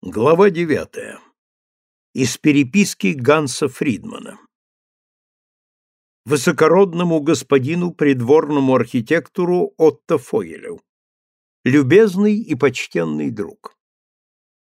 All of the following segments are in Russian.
Глава девятая. Из переписки Ганса Фридмана. Высокородному господину придворному архитектору Отто Фойелю. Любезный и почтенный друг.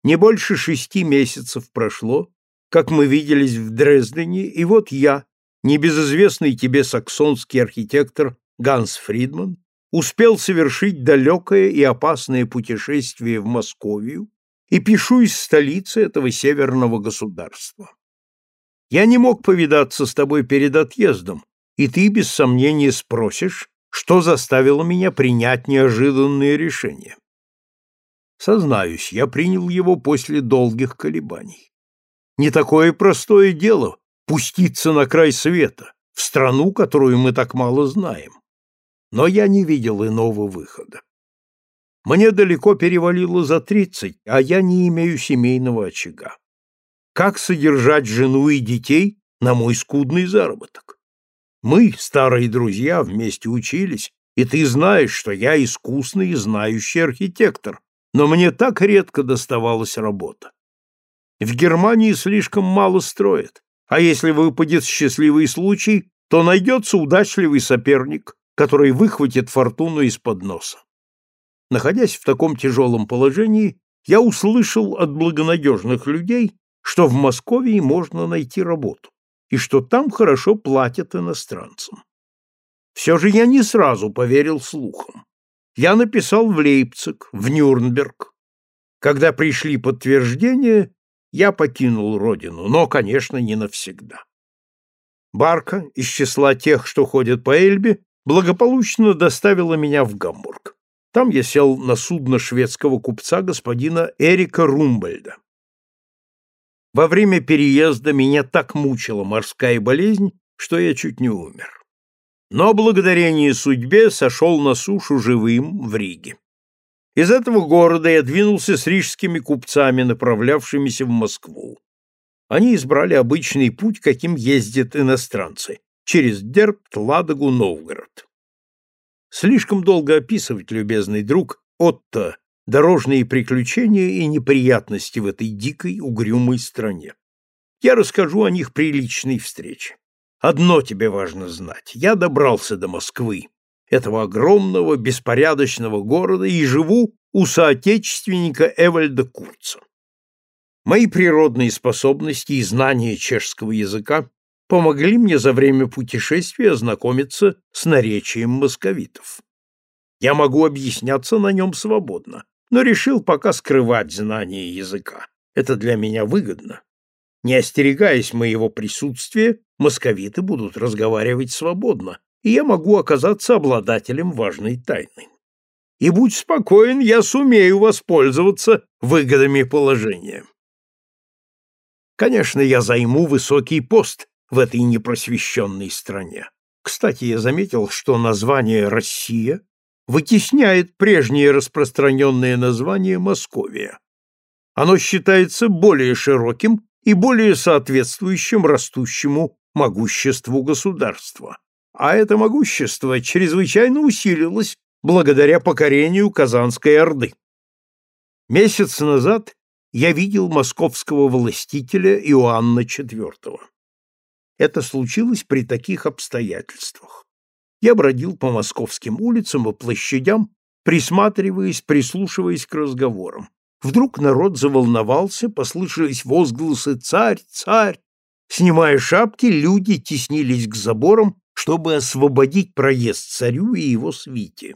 Не больше шести месяцев прошло, как мы виделись в Дрездене, и вот я, небезызвестный тебе саксонский архитектор Ганс Фридман, успел совершить далекое и опасное путешествие в Московию, и пишу из столицы этого северного государства. Я не мог повидаться с тобой перед отъездом, и ты без сомнения спросишь, что заставило меня принять неожиданное решение. Сознаюсь, я принял его после долгих колебаний. Не такое простое дело пуститься на край света, в страну, которую мы так мало знаем. Но я не видел иного выхода. Мне далеко перевалило за тридцать, а я не имею семейного очага. Как содержать жену и детей на мой скудный заработок? Мы, старые друзья, вместе учились, и ты знаешь, что я искусный и знающий архитектор, но мне так редко доставалась работа. В Германии слишком мало строят, а если выпадет счастливый случай, то найдется удачливый соперник, который выхватит фортуну из-под носа. Находясь в таком тяжелом положении, я услышал от благонадежных людей, что в Москве можно найти работу и что там хорошо платят иностранцам. Все же я не сразу поверил слухам. Я написал в Лейпциг, в Нюрнберг. Когда пришли подтверждения, я покинул родину, но, конечно, не навсегда. Барка из числа тех, что ходят по Эльбе, благополучно доставила меня в Гамбург. Там я сел на судно шведского купца господина Эрика Румбольда. Во время переезда меня так мучила морская болезнь, что я чуть не умер. Но благодарение судьбе сошел на сушу живым в Риге. Из этого города я двинулся с рижскими купцами, направлявшимися в Москву. Они избрали обычный путь, каким ездят иностранцы, через Дербт, Ладогу, Новгород. Слишком долго описывать, любезный друг, Отто, дорожные приключения и неприятности в этой дикой, угрюмой стране. Я расскажу о них при личной встрече. Одно тебе важно знать. Я добрался до Москвы, этого огромного, беспорядочного города, и живу у соотечественника Эвальда Курца. Мои природные способности и знания чешского языка помогли мне за время путешествия ознакомиться с наречием московитов. Я могу объясняться на нем свободно, но решил пока скрывать знание языка. Это для меня выгодно. Не остерегаясь моего присутствия, московиты будут разговаривать свободно, и я могу оказаться обладателем важной тайны. И будь спокоен, я сумею воспользоваться выгодами положения. Конечно, я займу высокий пост в этой непросвещенной стране. Кстати, я заметил, что название «Россия» вытесняет прежнее распространенное название «Московия». Оно считается более широким и более соответствующим растущему могуществу государства. А это могущество чрезвычайно усилилось благодаря покорению Казанской Орды. Месяц назад я видел московского властителя Иоанна IV. Это случилось при таких обстоятельствах. Я бродил по московским улицам и площадям, присматриваясь, прислушиваясь к разговорам. Вдруг народ заволновался, послышались возгласы «Царь! Царь!». Снимая шапки, люди теснились к заборам, чтобы освободить проезд царю и его свите.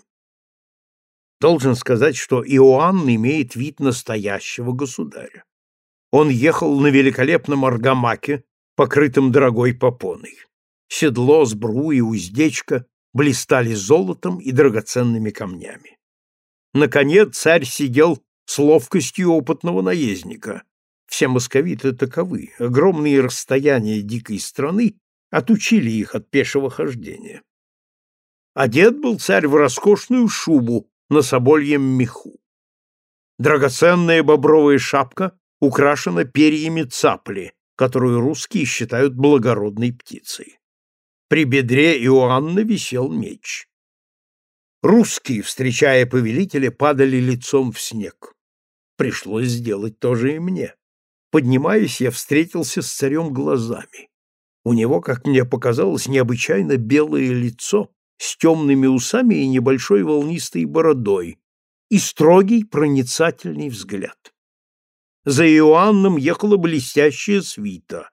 Должен сказать, что Иоанн имеет вид настоящего государя. Он ехал на великолепном аргамаке, покрытым дорогой попоной. Седло, сбру и уздечка блистали золотом и драгоценными камнями. Наконец царь сидел с ловкостью опытного наездника. Все московиты таковы. Огромные расстояния дикой страны отучили их от пешего хождения. Одет был царь в роскошную шубу на собольем меху. Драгоценная бобровая шапка украшена перьями цапли, которую русские считают благородной птицей. При бедре Иоанна висел меч. Русские, встречая повелителя, падали лицом в снег. пришлось сделать то же и мне. Поднимаясь, я встретился с царем глазами. У него, как мне показалось, необычайно белое лицо с темными усами и небольшой волнистой бородой и строгий проницательный взгляд. За Иоанном ехала блестящая свита.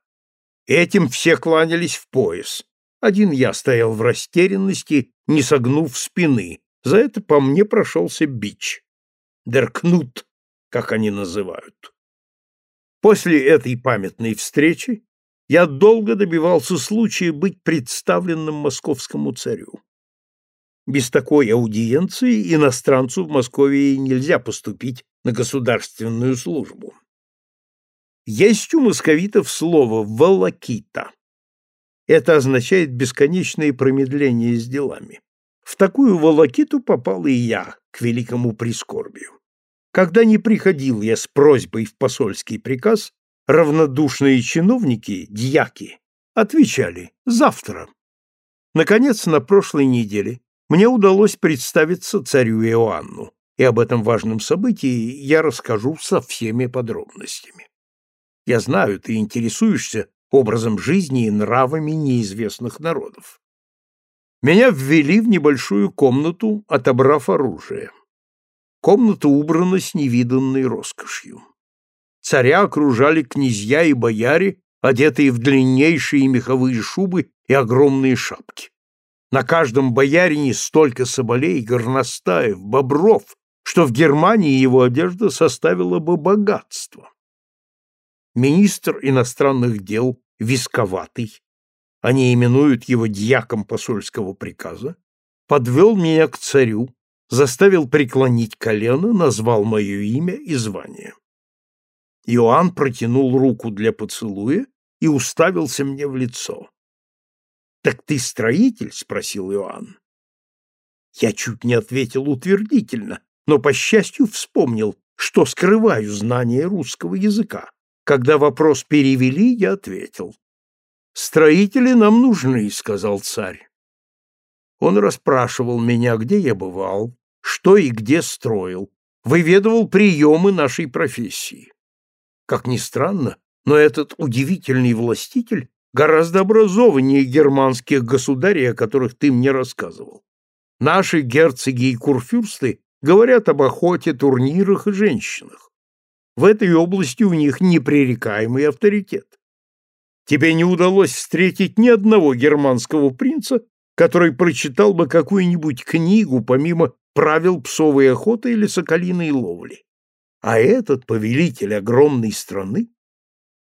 Этим все кланялись в пояс. Один я стоял в растерянности, не согнув спины. За это по мне прошелся бич. Деркнут, как они называют. После этой памятной встречи я долго добивался случая быть представленным московскому царю. Без такой аудиенции иностранцу в Москве нельзя поступить на государственную службу. Есть у московитов слово «волокита». Это означает бесконечное промедление с делами. В такую волокиту попал и я, к великому прискорбию. Когда не приходил я с просьбой в посольский приказ, равнодушные чиновники, дьяки, отвечали «завтра». Наконец, на прошлой неделе мне удалось представиться царю Иоанну, и об этом важном событии я расскажу со всеми подробностями. Я знаю, ты интересуешься образом жизни и нравами неизвестных народов. Меня ввели в небольшую комнату, отобрав оружие. Комната убрана с невиданной роскошью. Царя окружали князья и бояре, одетые в длиннейшие меховые шубы и огромные шапки. На каждом боярине столько соболей, горностаев, бобров, что в Германии его одежда составила бы богатство. Министр иностранных дел Висковатый, они именуют его дьяком посольского приказа, подвел меня к царю, заставил преклонить колено, назвал мое имя и звание. Иоанн протянул руку для поцелуя и уставился мне в лицо. «Так ты строитель?» — спросил Иоанн. Я чуть не ответил утвердительно, но, по счастью, вспомнил, что скрываю знание русского языка. Когда вопрос перевели, я ответил. «Строители нам нужны», — сказал царь. Он расспрашивал меня, где я бывал, что и где строил, выведывал приемы нашей профессии. Как ни странно, но этот удивительный властитель гораздо образованнее германских государей, о которых ты мне рассказывал. Наши герцоги и курфюрсты говорят об охоте, турнирах и женщинах. В этой области у них непререкаемый авторитет. Тебе не удалось встретить ни одного германского принца, который прочитал бы какую-нибудь книгу помимо правил псовой охоты или соколиной ловли. А этот повелитель огромной страны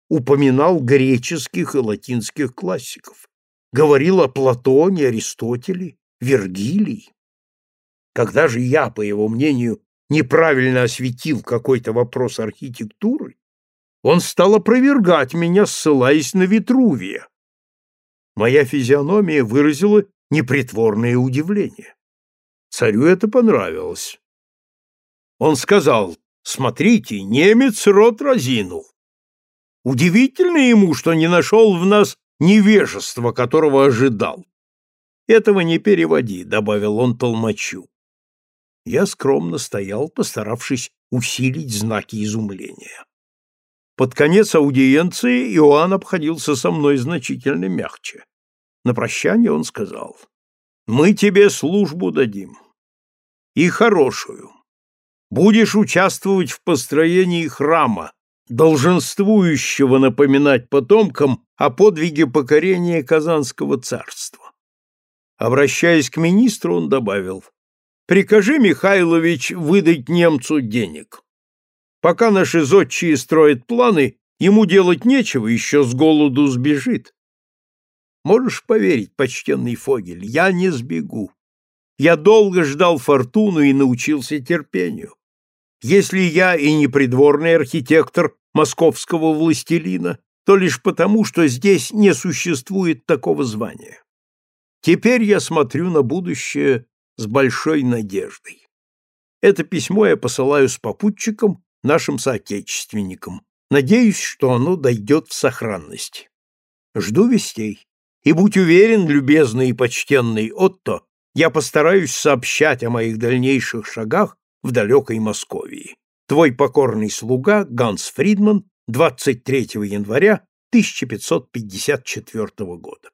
упоминал греческих и латинских классиков, говорил о Платоне, Аристотеле, Вергилии. Когда же я, по его мнению, неправильно осветил какой-то вопрос архитектуры, он стал опровергать меня, ссылаясь на Витрувия. Моя физиономия выразила непритворное удивление. Царю это понравилось. Он сказал, смотрите, немец рот разинул. Удивительно ему, что не нашел в нас невежества, которого ожидал. Этого не переводи, добавил он толмачу. Я скромно стоял, постаравшись усилить знаки изумления. Под конец аудиенции Иоанн обходился со мной значительно мягче. На прощание он сказал, «Мы тебе службу дадим. И хорошую. Будешь участвовать в построении храма, долженствующего напоминать потомкам о подвиге покорения Казанского царства». Обращаясь к министру, он добавил, «Прикажи, Михайлович, выдать немцу денег». Пока наши зодчие строят планы, ему делать нечего, еще с голоду сбежит. Можешь поверить, почтенный Фогель, я не сбегу. Я долго ждал фортуну и научился терпению. Если я и не придворный архитектор московского властелина, то лишь потому, что здесь не существует такого звания. Теперь я смотрю на будущее с большой надеждой. Это письмо я посылаю с попутчиком нашим соотечественникам. Надеюсь, что оно дойдет в сохранность. Жду вестей. И будь уверен, любезный и почтенный Отто, я постараюсь сообщать о моих дальнейших шагах в далекой Московии. Твой покорный слуга Ганс Фридман 23 января 1554 года.